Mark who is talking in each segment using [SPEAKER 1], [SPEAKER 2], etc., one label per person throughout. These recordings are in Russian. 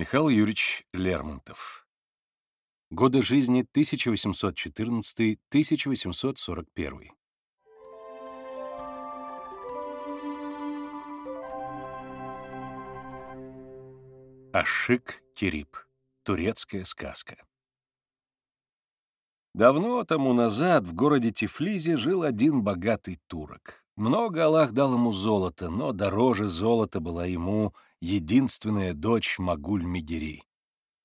[SPEAKER 1] Михаил Юрьевич Лермонтов. Годы жизни 1814-1841. Ашик Кирип. Турецкая сказка. Давно тому назад в городе Тифлизе жил один богатый турок. Много Аллах дал ему золота, но дороже золота была ему единственная дочь Магуль-Мегери.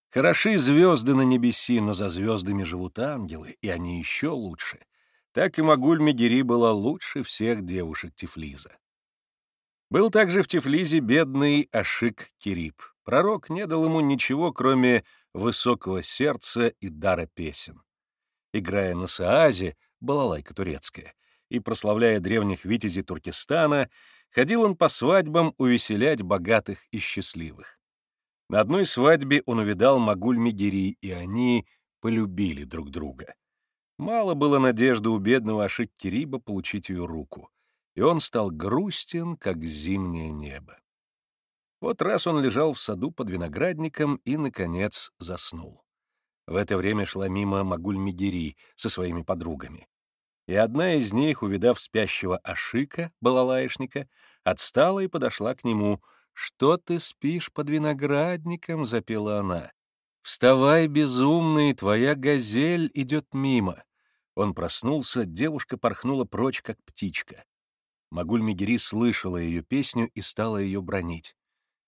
[SPEAKER 1] Хороши звезды на небеси, но за звездами живут ангелы, и они еще лучше. Так и Магуль-Мегери была лучше всех девушек Тифлиза. Был также в Тифлизе бедный Ашик Кирип. Пророк не дал ему ничего, кроме высокого сердца и дара песен. Играя на саазе, балалайка турецкая, и прославляя древних витязей Туркестана, ходил он по свадьбам увеселять богатых и счастливых. На одной свадьбе он увидал Магуль-Мегери, и они полюбили друг друга. Мало было надежды у бедного Ашик-Кириба получить ее руку, и он стал грустен, как зимнее небо. Вот раз он лежал в саду под виноградником и, наконец, заснул. В это время шла мимо Магуль-Мегери со своими подругами и одна из них, увидав спящего Ашика, балалаишника, отстала и подошла к нему. «Что ты спишь под виноградником?» — запела она. «Вставай, безумный, твоя газель идет мимо». Он проснулся, девушка порхнула прочь, как птичка. Магуль-Мегери слышала ее песню и стала ее бронить.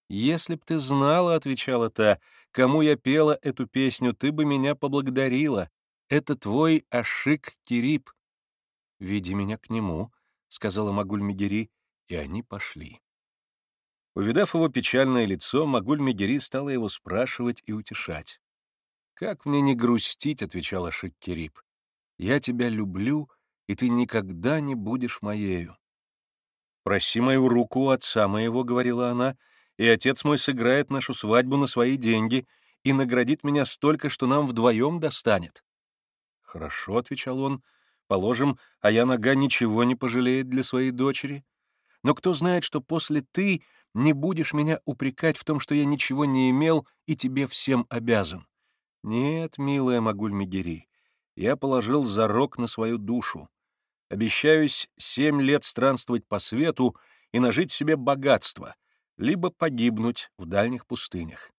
[SPEAKER 1] «Если б ты знала, — отвечала та, — кому я пела эту песню, ты бы меня поблагодарила. Это твой Ашик Кирип, «Веди меня к нему», — сказала Магуль-Мегери, и они пошли. Увидав его печальное лицо, Магуль-Мегери стала его спрашивать и утешать. «Как мне не грустить?» — отвечала Шиккерип. «Я тебя люблю, и ты никогда не будешь моею». «Проси мою руку отца моего», — говорила она, «и отец мой сыграет нашу свадьбу на свои деньги и наградит меня столько, что нам вдвоем достанет». «Хорошо», — отвечал он, — Положим, а я нога ничего не пожалеет для своей дочери. Но кто знает, что после ты не будешь меня упрекать в том, что я ничего не имел и тебе всем обязан. Нет, милая Магуль-Мегери, я положил зарок на свою душу. Обещаюсь семь лет странствовать по свету и нажить себе богатство, либо погибнуть в дальних пустынях.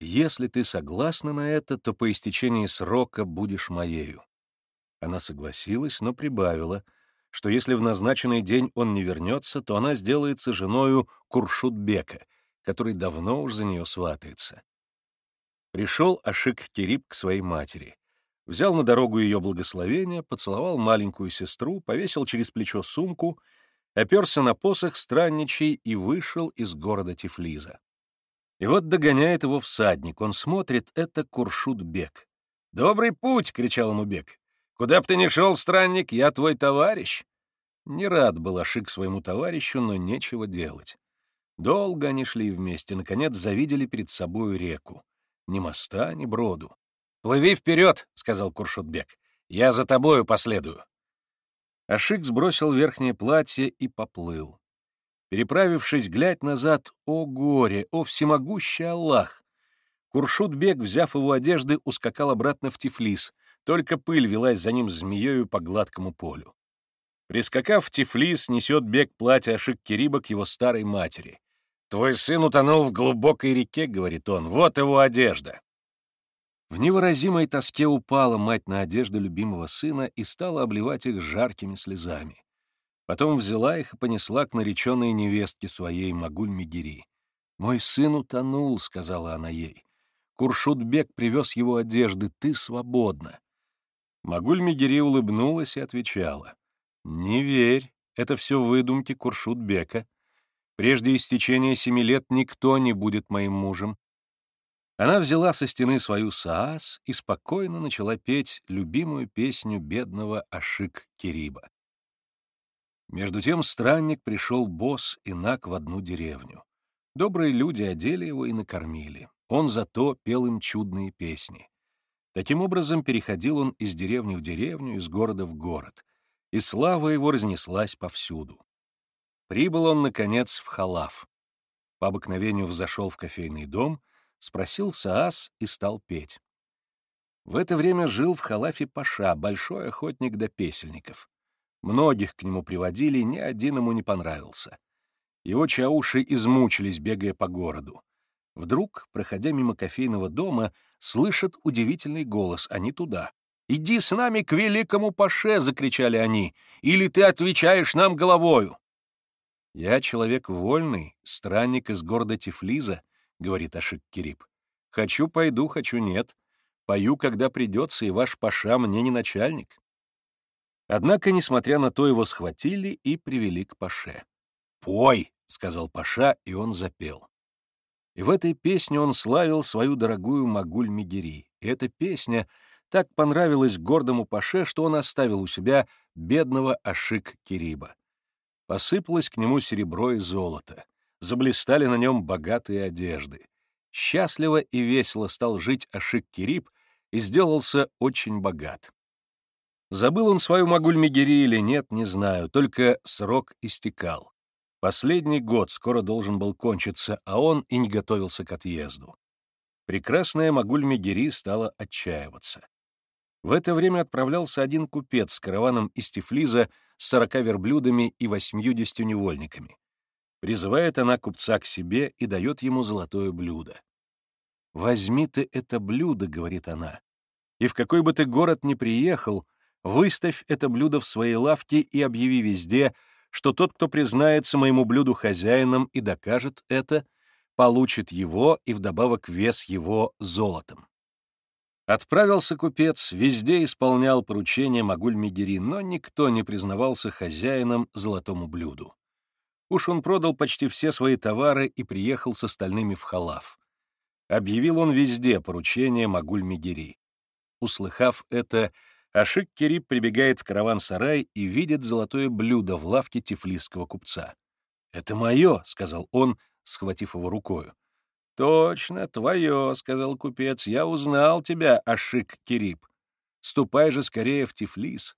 [SPEAKER 1] Если ты согласна на это, то по истечении срока будешь моею. Она согласилась, но прибавила, что если в назначенный день он не вернется, то она сделается женою Куршутбека, который давно уж за нее сватается. Пришел Ашик Кирип к своей матери, взял на дорогу ее благословение, поцеловал маленькую сестру, повесил через плечо сумку, оперся на посох странничий и вышел из города Тифлиза. И вот догоняет его всадник, он смотрит, это Куршут-бек. «Добрый путь!» — кричал ему Бек. Куда б ты ни шел, странник, я твой товарищ. Не рад был Ашик своему товарищу, но нечего делать. Долго они шли вместе, наконец завидели перед собою реку. Ни моста, ни броду. «Плыви вперед!» — сказал Куршутбек. «Я за тобою последую». Ашик сбросил верхнее платье и поплыл. Переправившись, глядь назад, о горе, о всемогущий Аллах! Куршутбек, взяв его одежды, ускакал обратно в Тифлис — только пыль велась за ним змеёю по гладкому полю. Прискакав в Тифлис, несет бег платья Ашик Кириба к его старой матери. «Твой сын утонул в глубокой реке», — говорит он, — «вот его одежда». В невыразимой тоске упала мать на одежду любимого сына и стала обливать их жаркими слезами. Потом взяла их и понесла к нареченной невестке своей Магуль-Мегери. «Мой сын утонул», — сказала она ей. «Куршутбек привез его одежды, ты свободна». Магуль-Мегери улыбнулась и отвечала. «Не верь, это все выдумки Куршут-бека. Прежде истечения семи лет никто не будет моим мужем». Она взяла со стены свою саас и спокойно начала петь любимую песню бедного Ашик-Кириба. Между тем странник пришел босс и наг в одну деревню. Добрые люди одели его и накормили. Он зато пел им чудные песни. Таким образом, переходил он из деревни в деревню, из города в город, и слава его разнеслась повсюду. Прибыл он, наконец, в Халав. По обыкновению взошел в кофейный дом, — спросил Саас и стал петь. В это время жил в Халафе Паша, большой охотник до песельников. Многих к нему приводили, ни один ему не понравился. Его чауши измучились, бегая по городу. Вдруг, проходя мимо кофейного дома, слышат удивительный голос, они туда. «Иди с нами к великому Паше!» — закричали они. «Или ты отвечаешь нам головою!» «Я человек вольный, странник из города Тифлиза», — говорит Ашик Кирип. «Хочу — пойду, хочу — нет. Пою, когда придется, и ваш Паша мне не начальник». Однако, несмотря на то, его схватили и привели к Паше. «Пой!» — сказал Паша, и он запел. И в этой песне он славил свою дорогую Магуль-Мегери. И эта песня так понравилась гордому Паше, что он оставил у себя бедного Ашик-Кириба. Посыпалось к нему серебро и золото. Заблистали на нем богатые одежды. Счастливо и весело стал жить Ашик-Кириб и сделался очень богат. Забыл он свою Магуль-Мегери или нет, не знаю, только срок истекал. Последний год скоро должен был кончиться, а он и не готовился к отъезду. Прекрасная Магуль-Мегери стала отчаиваться. В это время отправлялся один купец с караваном из Тифлиза с сорока верблюдами и восьмьюдесятью невольниками. Призывает она купца к себе и дает ему золотое блюдо. «Возьми ты это блюдо», — говорит она, — «и в какой бы ты город ни приехал, выставь это блюдо в своей лавке и объяви везде, что тот, кто признается моему блюду хозяином и докажет это, получит его и вдобавок вес его золотом. Отправился купец, везде исполнял поручения Магуль-Мегери, но никто не признавался хозяином золотому блюду. Уж он продал почти все свои товары и приехал с остальными в халав. Объявил он везде поручение Магуль-Мегери. Услыхав это, Ашик Кериб прибегает в караван-сарай и видит золотое блюдо в лавке тифлисского купца. «Это мое», — сказал он, схватив его рукою. «Точно, твое», — сказал купец. «Я узнал тебя, Ашик Кериб. Ступай же скорее в Тифлис.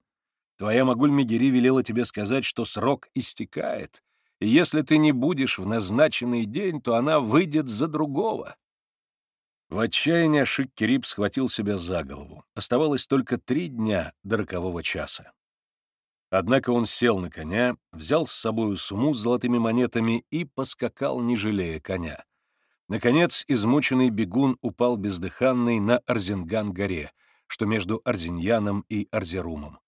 [SPEAKER 1] Твоя Магуль-Мегери велела тебе сказать, что срок истекает, и если ты не будешь в назначенный день, то она выйдет за другого». В отчаянии Шик-Кириб схватил себя за голову. Оставалось только три дня до рокового часа. Однако он сел на коня, взял с собою сумму с золотыми монетами и поскакал, не жалея коня. Наконец, измученный бегун упал бездыханный на Арзинган-горе, что между Арзиньяном и Арзерумом.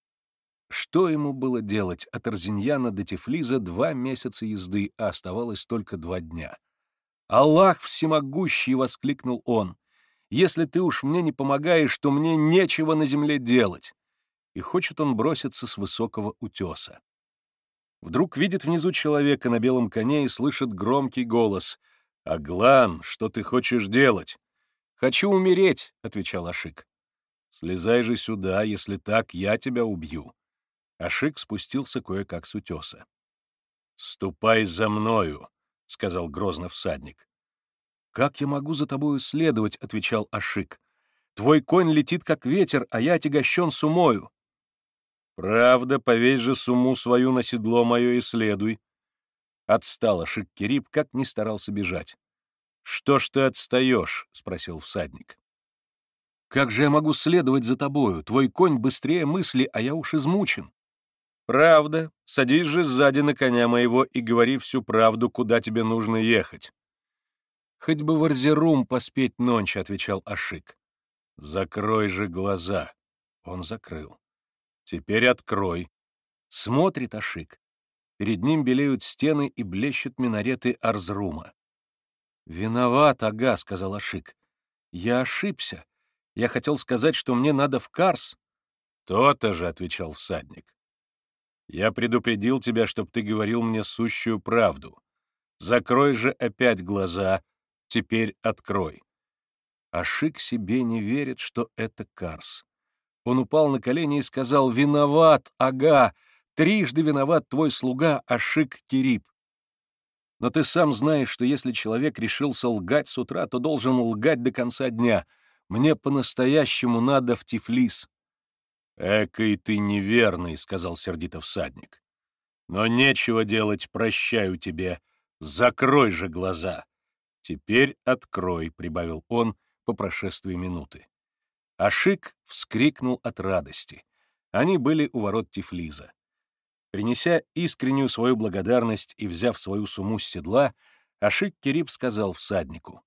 [SPEAKER 1] Что ему было делать от Арзиньяна до Тифлиза два месяца езды, а оставалось только два дня — «Аллах всемогущий!» — воскликнул он. «Если ты уж мне не помогаешь, то мне нечего на земле делать!» И хочет он броситься с высокого утеса. Вдруг видит внизу человека на белом коне и слышит громкий голос. «Аглан, что ты хочешь делать?» «Хочу умереть», — отвечал Ашик. «Слезай же сюда, если так, я тебя убью». Ашик спустился кое-как с утеса. «Ступай за мною», — сказал грозно всадник. «Как я могу за тобою следовать?» — отвечал Ашик. «Твой конь летит, как ветер, а я отягощен сумою». «Правда, повесь же суму свою на седло мое и следуй». Отстал Ашик Кирип, как не старался бежать. «Что ж ты отстаешь?» — спросил всадник. «Как же я могу следовать за тобою? Твой конь быстрее мысли, а я уж измучен». «Правда. Садись же сзади на коня моего и говори всю правду, куда тебе нужно ехать». «Хоть бы в Арзерум поспеть ночь», — отвечал Ашик. «Закрой же глаза». Он закрыл. «Теперь открой». Смотрит Ашик. Перед ним белеют стены и блещут минареты Арзрума. «Виноват, ага», — сказал Ашик. «Я ошибся. Я хотел сказать, что мне надо в Карс». «То-то же», — отвечал всадник. Я предупредил тебя, чтоб ты говорил мне сущую правду. Закрой же опять глаза, теперь открой. Ашик себе не верит, что это Карс. Он упал на колени и сказал «Виноват, ага, трижды виноват твой слуга Ашик Кирип». Но ты сам знаешь, что если человек решился лгать с утра, то должен лгать до конца дня. Мне по-настоящему надо в Тифлис. «Экой ты неверный», — сказал сердито всадник. «Но нечего делать, прощаю тебе. Закрой же глаза. «Теперь открой», — прибавил он по прошествии минуты. Ашик вскрикнул от радости. Они были у ворот Тифлиза. Принеся искреннюю свою благодарность и взяв свою сумму с седла, Ашик Кирип сказал всаднику,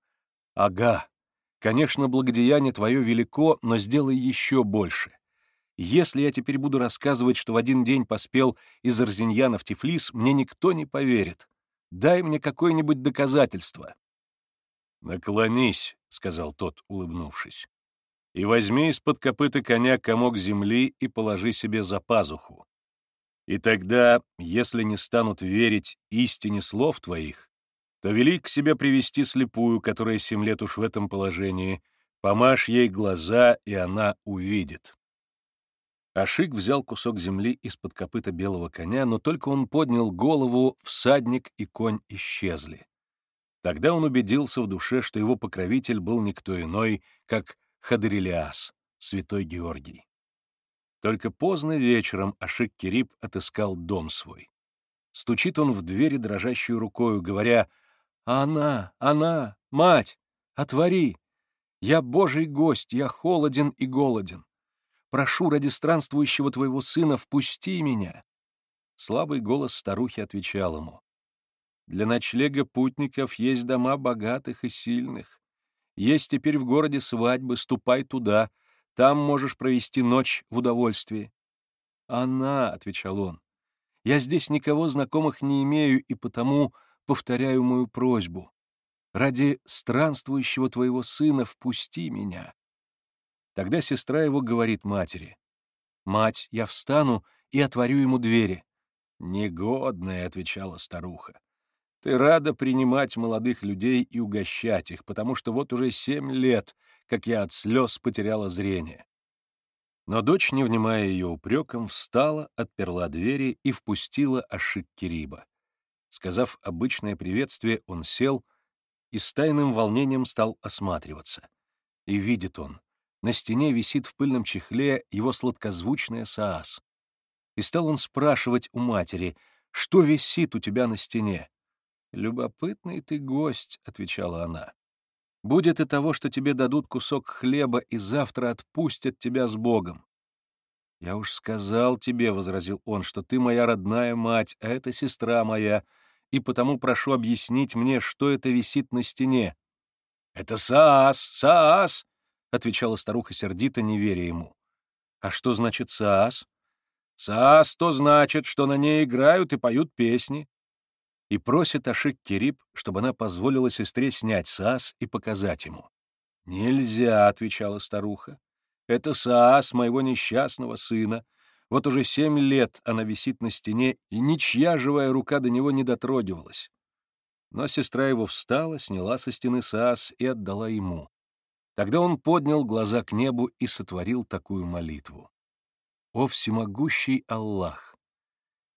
[SPEAKER 1] «Ага, конечно, благодеяние твое велико, но сделай еще больше. Если я теперь буду рассказывать, что в один день поспел из Арзиньяна в Тифлис, мне никто не поверит. Дай мне какое-нибудь доказательство». «Наклонись», — сказал тот, улыбнувшись, «и возьми из-под копыта коня комок земли и положи себе за пазуху. И тогда, если не станут верить истине слов твоих, то вели к себе привести слепую, которая семь лет уж в этом положении, помажь ей глаза, и она увидит». Ашик взял кусок земли из-под копыта белого коня, но только он поднял голову, всадник и конь исчезли. Тогда он убедился в душе, что его покровитель был никто иной, как Хадырилиас, святой Георгий. Только поздно вечером Ашик Кирип отыскал дом свой. Стучит он в двери дрожащую рукою, говоря, «Она, она, мать, отвори! Я божий гость, я холоден и голоден. Прошу ради странствующего твоего сына, впусти меня!» Слабый голос старухи отвечал ему, «Для ночлега путников есть дома богатых и сильных. Есть теперь в городе свадьбы, ступай туда, там можешь провести ночь в удовольствии». «Она», — отвечал он, — «я здесь никого знакомых не имею, и потому повторяю мою просьбу. Ради странствующего твоего сына впусти меня». Тогда сестра его говорит матери, «Мать, я встану и отворю ему двери». «Негодная», — отвечала старуха. «Ты рада принимать молодых людей и угощать их, потому что вот уже семь лет, как я от слез потеряла зрение». Но дочь, не внимая ее упреком, встала, отперла двери и впустила Ашик Кириба. Сказав обычное приветствие, он сел и с тайным волнением стал осматриваться. И видит он, на стене висит в пыльном чехле его сладкозвучная саас. И стал он спрашивать у матери, что висит у тебя на стене. «Любопытный ты гость», — отвечала она. «Будет и того, что тебе дадут кусок хлеба и завтра отпустят тебя с Богом». «Я уж сказал тебе», — возразил он, — «что ты моя родная мать, а это сестра моя, и потому прошу объяснить мне, что это висит на стене». «Это Саас, Саас!» — отвечала старуха сердито, не веря ему. «А что значит Саас?» «Саас то значит, что на ней играют и поют песни». И просит Ашик Кирип, чтобы она позволила сестре снять Саас и показать ему. «Нельзя», — отвечала старуха. «Это Саас моего несчастного сына, вот уже семь лет она висит на стене, и ничья живая рука до него не дотрогивалась. Но сестра его встала, сняла со стены саас и отдала ему. Тогда он поднял глаза к небу и сотворил такую молитву. «О всемогущий Аллах!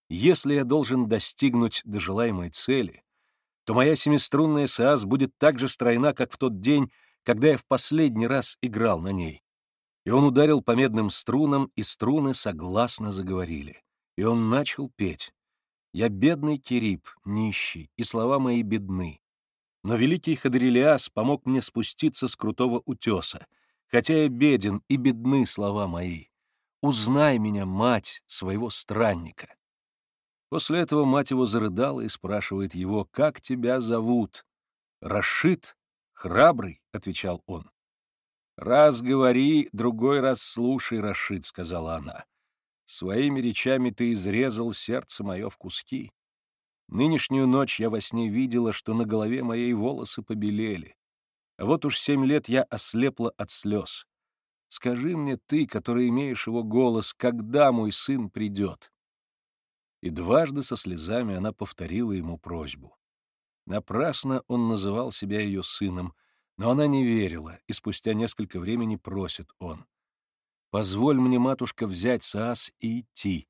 [SPEAKER 1] Если я должен достигнуть до желаемой цели, то моя семиструнная саас будет так же стройна, как в тот день, когда я в последний раз играл на ней. И он ударил по медным струнам, и струны согласно заговорили. И он начал петь. «Я бедный Кирип, нищий, и слова мои бедны. Но великий Хадрилиас помог мне спуститься с крутого утеса, хотя я беден и бедны слова мои. Узнай меня, мать, своего странника». После этого мать его зарыдала и спрашивает его, «Как тебя зовут?» «Рашид, храбрый», — отвечал он. «Раз говори, другой раз слушай, Рашид», — сказала она. «Своими речами ты изрезал сердце мое в куски. Нынешнюю ночь я во сне видела, что на голове моей волосы побелели. А вот уж семь лет я ослепла от слез. Скажи мне ты, который имеешь его голос, когда мой сын придет?» И дважды со слезами она повторила ему просьбу. Напрасно он называл себя ее сыном — но она не верила, и спустя несколько времени просит он. «Позволь мне, матушка, взять Саас и идти.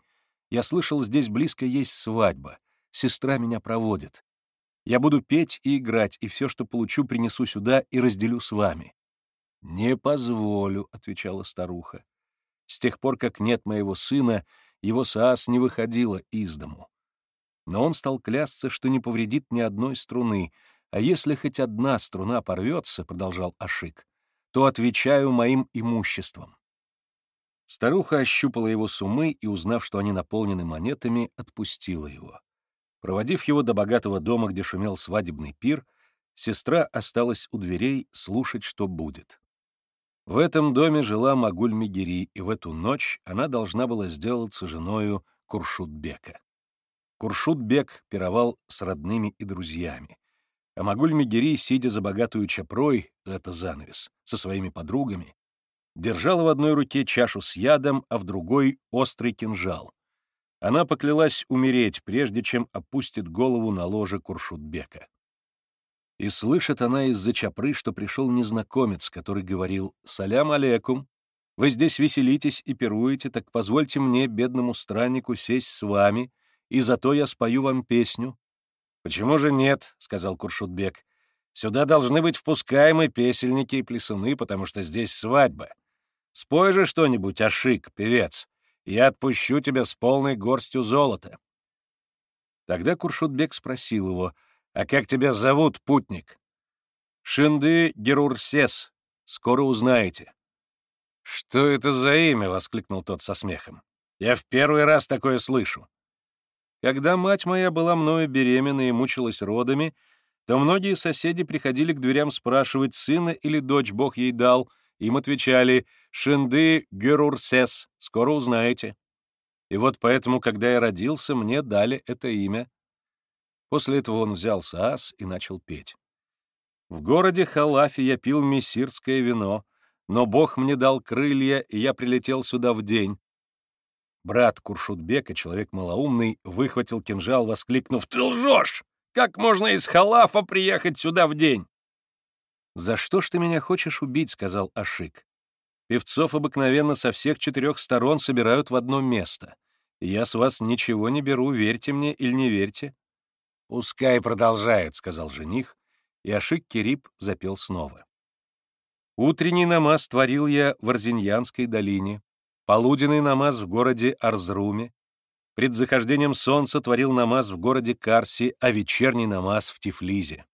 [SPEAKER 1] Я слышал, здесь близко есть свадьба. Сестра меня проводит. Я буду петь и играть, и все, что получу, принесу сюда и разделю с вами». «Не позволю», — отвечала старуха. «С тех пор, как нет моего сына, его Саас не выходила из дому. Но он стал клясться, что не повредит ни одной струны, а если хоть одна струна порвется, — продолжал Ашик, — то отвечаю моим имуществом. Старуха ощупала его сумы и, узнав, что они наполнены монетами, отпустила его. Проводив его до богатого дома, где шумел свадебный пир, сестра осталась у дверей слушать, что будет. В этом доме жила Магуль Мегери, и в эту ночь она должна была сделаться женою Куршутбека. Куршутбек пировал с родными и друзьями, а Магуль Мегери, сидя за богатую чапрой, это занавес, со своими подругами, держала в одной руке чашу с ядом, а в другой — острый кинжал. Она поклялась умереть, прежде чем опустит голову на ложе Куршутбека. И слышит она из-за чапры, что пришел незнакомец, который говорил «Салям алейкум, вы здесь веселитесь и пируете, так позвольте мне, бедному страннику, сесть с вами, и зато я спою вам песню». «Почему же нет?» — сказал Куршутбек. «Сюда должны быть впускаемы песельники и плясуны, потому что здесь свадьба. Спой же что-нибудь, Ашик, певец, я отпущу тебя с полной горстью золота. Тогда Куршутбек спросил его, «А как тебя зовут, путник?» «Шинды Герурсес. Скоро узнаете». «Что это за имя?» — воскликнул тот со смехом. «Я в первый раз такое слышу». Когда мать моя была мною беременна и мучилась родами, то многие соседи приходили к дверям спрашивать, сына или дочь Бог ей дал — им отвечали «Шинды Герурсес, скоро узнаете». И вот поэтому, когда я родился, мне дали это имя. После этого он взял саас и начал петь. В городе Халафе я пил мессирское вино, но Бог мне дал крылья, и я прилетел сюда в день. Брат Куршутбека, человек малоумный, выхватил кинжал, воскликнув «Ты лжешь! Как можно из Халафа приехать сюда в день?» «За что ж ты меня хочешь убить?» — сказал Ашик. «Певцов обыкновенно со всех четырех сторон собирают в одно место. Я с вас ничего не беру, верьте мне или не верьте». «Пускай продолжает», — сказал жених, и Ашик Кирип запел снова. «Утренний намаз творил я в Арзиньянской долине, полуденный намаз в городе Арзруме, пред захождением солнца творил намаз в городе Карси, а вечерний намаз в Тифлизе.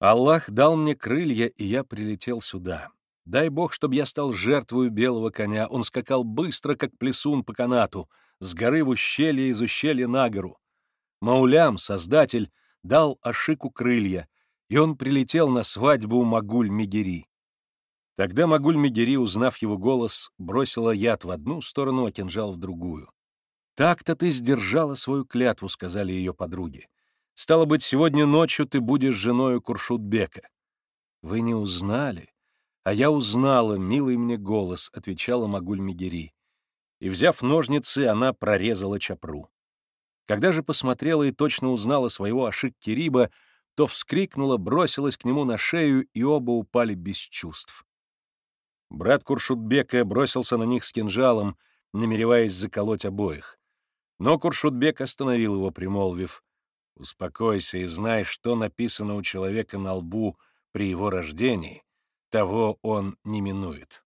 [SPEAKER 1] Аллах дал мне крылья, и я прилетел сюда. Дай Бог, чтобы я стал жертвою белого коня. Он скакал быстро, как плесун по канату, с горы в ущелье, из ущелья на гору. Маулям, создатель, дал Ашику крылья, и он прилетел на свадьбу у Магуль-Мегери. Тогда Магуль-Мегери, узнав его голос, бросила яд в одну сторону, а кинжал в другую. «Так-то ты сдержала свою клятву», — сказали ее подруги. Стало быть, сегодня ночью ты будешь женою Куршутбека. Вы не узнали, а я узнала, милый мне голос, отвечала Магуль Мегери. И, взяв ножницы, она прорезала чапру. Когда же посмотрела и точно узнала своего Ашик Кириба, то вскрикнула, бросилась к нему на шею, и оба упали без чувств. Брат Куршутбека бросился на них с кинжалом, намереваясь заколоть обоих. Но Куршутбек остановил его, примолвив, Успокойся и знай, что написано у человека на лбу при его рождении, того он не минует.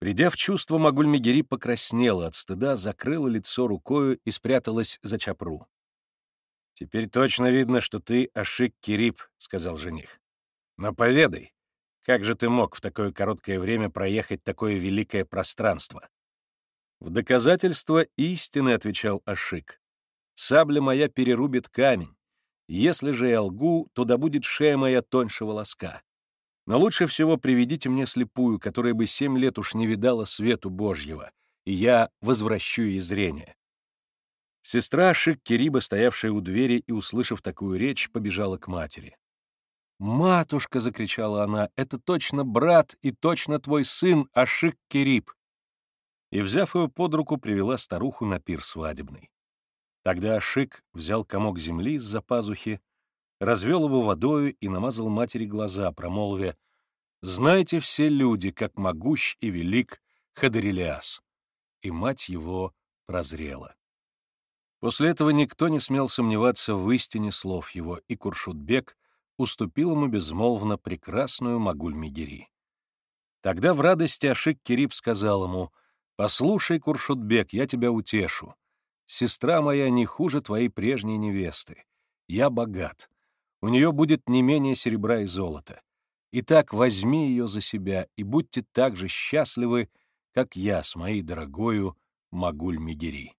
[SPEAKER 1] Придя в чувство, Магуль-Мегери покраснела от стыда, закрыла лицо рукою и спряталась за чапру. «Теперь точно видно, что ты Ашик Кирип», — сказал жених. «Но поведай, как же ты мог в такое короткое время проехать такое великое пространство?» «В доказательство истины», — отвечал Ашик, Сабля моя перерубит камень. Если же я лгу, то будет шея моя тоньше волоска. Но лучше всего приведите мне слепую, которая бы семь лет уж не видала свету Божьего, и я возвращу ей зрение». Сестра Шик-Кириба, стоявшая у двери и, услышав такую речь, побежала к матери. «Матушка!» — закричала она. «Это точно брат и точно твой сын Ашик-Кириб!» И, взяв ее под руку, привела старуху на пир свадебный. Тогда Шик взял комок земли из-за пазухи, развел его водою и намазал матери глаза, промолвя «Знайте все люди, как могущ и велик Хадерилиас». И мать его прозрела. После этого никто не смел сомневаться в истине слов его, и Куршутбек уступил ему безмолвно прекрасную Магуль-Мегери. Тогда в радости Ашик Кирип сказал ему, «Послушай, Куршутбек, я тебя утешу. Сестра моя не хуже твоей прежней невесты. Я богат. у нее будет не менее серебра и золота. Итак, возьми ее за себя и будьте так же счастливы, как я с моей дорогою Магуль-Мегери.